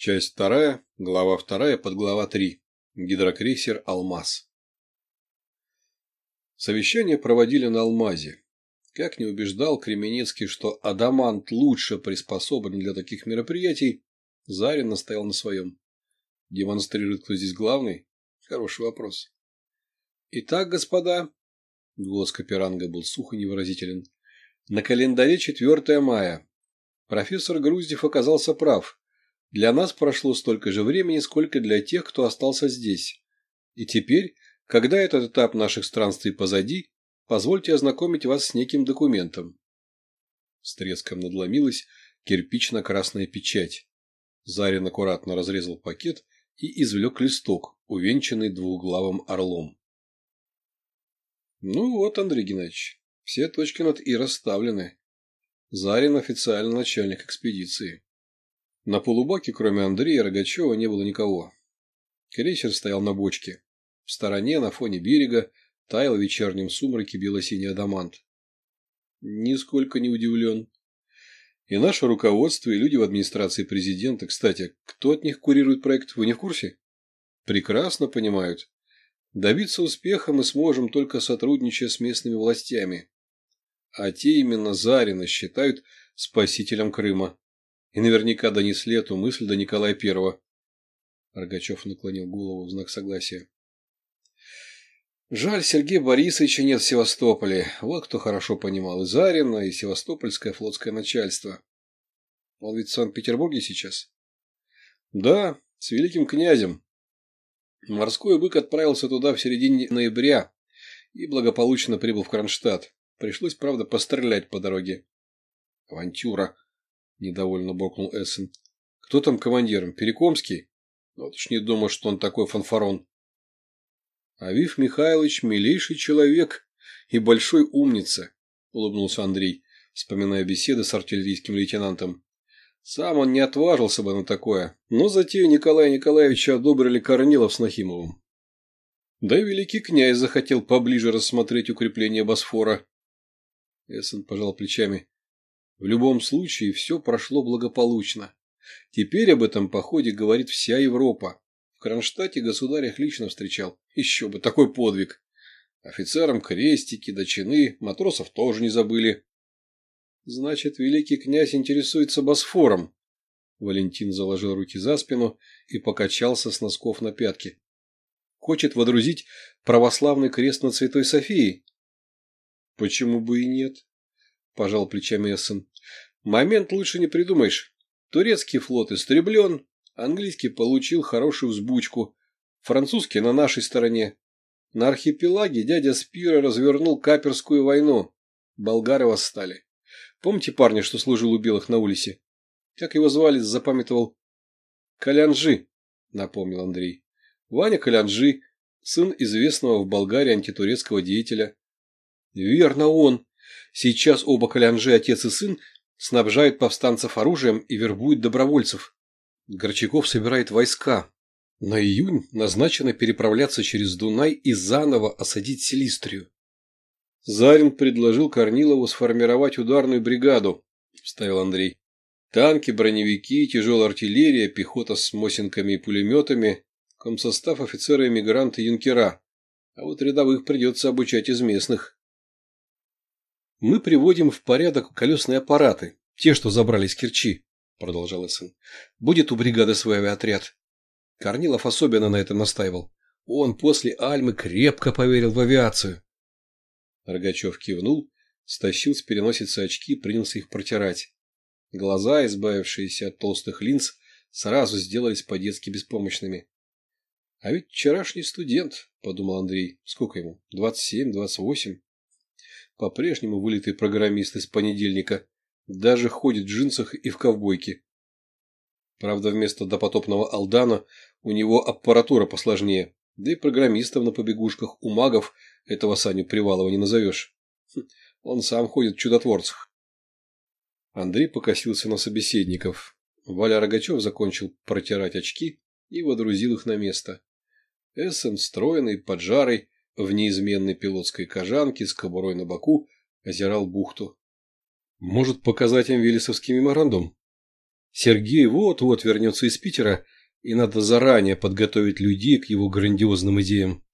Часть вторая, глава вторая, подглава три. Гидрокрейсер «Алмаз». Совещание проводили на «Алмазе». Как не убеждал Кременецкий, что адамант лучше приспособлен для таких мероприятий, Зарин настоял на своем. Демонстрирует, кто здесь главный? Хороший вопрос. Итак, господа, голос Каперанга был сух и невыразителен, на календаре 4 мая. Профессор Груздев оказался прав. Для нас прошло столько же времени, сколько для тех, кто остался здесь. И теперь, когда этот этап наших странствий позади, позвольте ознакомить вас с неким документом. С треском надломилась кирпично-красная печать. Зарин аккуратно разрезал пакет и извлек листок, увенчанный двухглавым орлом. Ну вот, Андрей Геннадьевич, все точки над «и» расставлены. Зарин официально начальник экспедиции. На полубаке, кроме Андрея Рогачева, не было никого. Крейсер стоял на бочке. В стороне, на фоне берега, таял в вечернем сумраке бело-синий адамант. Нисколько не удивлен. И наше руководство, и люди в администрации президента, кстати, кто от них курирует проект, вы не в курсе? Прекрасно понимают. Добиться успеха мы сможем только сотрудничая с местными властями. А те именно Зарина считают спасителем Крыма. И наверняка донесли эту мысль до Николая Первого. Рогачев наклонил голову в знак согласия. Жаль, Сергея Борисовича нет в Севастополе. Вот кто хорошо понимал и Зарина, и Севастопольское флотское начальство. Он ведь в Санкт-Петербурге сейчас? Да, с великим князем. Морской бык отправился туда в середине ноября и благополучно прибыл в Кронштадт. Пришлось, правда, пострелять по дороге. Авантюра. – недовольно буркнул Эссен. «Кто там командиром? Перекомский? Вот уж не думаю, что он такой фанфарон». «Авив Михайлович – милейший человек и большой умница», – улыбнулся Андрей, вспоминая беседы с артиллерийским лейтенантом. Сам он не отважился бы на такое, но затею Николая Николаевича одобрили Корнилов с Нахимовым. Да и великий князь захотел поближе рассмотреть укрепление Босфора. Эссен пожал плечами. В любом случае, все прошло благополучно. Теперь об этом походе говорит вся Европа. В Кронштадте государь их лично встречал. Еще бы, такой подвиг. Офицерам крестики, дочины, матросов тоже не забыли. Значит, великий князь интересуется Босфором. Валентин заложил руки за спину и покачался с носков на пятки. Хочет водрузить православный крест на Святой Софии? Почему бы и нет? Пожал плечами Эссен. Момент лучше не придумаешь. Турецкий флот истреблен, английский получил хорошую взбучку, французский на нашей стороне. На архипелаге дядя Спира развернул каперскую войну. Болгары восстали. Помните парня, что служил у белых на улице? Как его звали, запамятовал? Калянжи, напомнил Андрей. Ваня Калянжи, сын известного в Болгарии антитурецкого деятеля. Верно он, Сейчас оба Калянжи, отец и сын, снабжают повстанцев оружием и вербуют добровольцев. Горчаков собирает войска. На июнь назначено переправляться через Дунай и заново осадить Селистрию. Зарин предложил Корнилову сформировать ударную бригаду, вставил Андрей. Танки, броневики, тяжелая артиллерия, пехота с мосинками и пулеметами, комсостав офицеры-эмигранты юнкера. А вот рядовых придется обучать из местных. Мы приводим в порядок колесные аппараты, те, что забрали из Керчи, продолжал сын. Будет у бригады свой авиаотряд. Корнилов особенно на этом настаивал. Он после Альмы крепко поверил в авиацию. Рогачев кивнул, стащил с переносицы очки, принялся их протирать. Глаза, избавившиеся от толстых линз, сразу сделались по-детски беспомощными. — А ведь вчерашний студент, — подумал Андрей. — Сколько ему? Двадцать семь, двадцать восемь? По-прежнему вылитый программист из понедельника. Даже ходит в джинсах и в ковбойке. Правда, вместо допотопного Алдана у него аппаратура посложнее. Да и программистов на побегушках у магов этого Саню Привалова не назовешь. Хм, он сам ходит в чудотворцах. Андрей покосился на собеседников. Валя Рогачев закончил протирать очки и водрузил их на место. Эссен, стройный, поджарый, в неизменной пилотской кожанке с кобурой на боку озирал бухту. Может показать им Велесовский меморандум? Сергей вот-вот вернется из Питера, и надо заранее подготовить людей к его грандиозным идеям.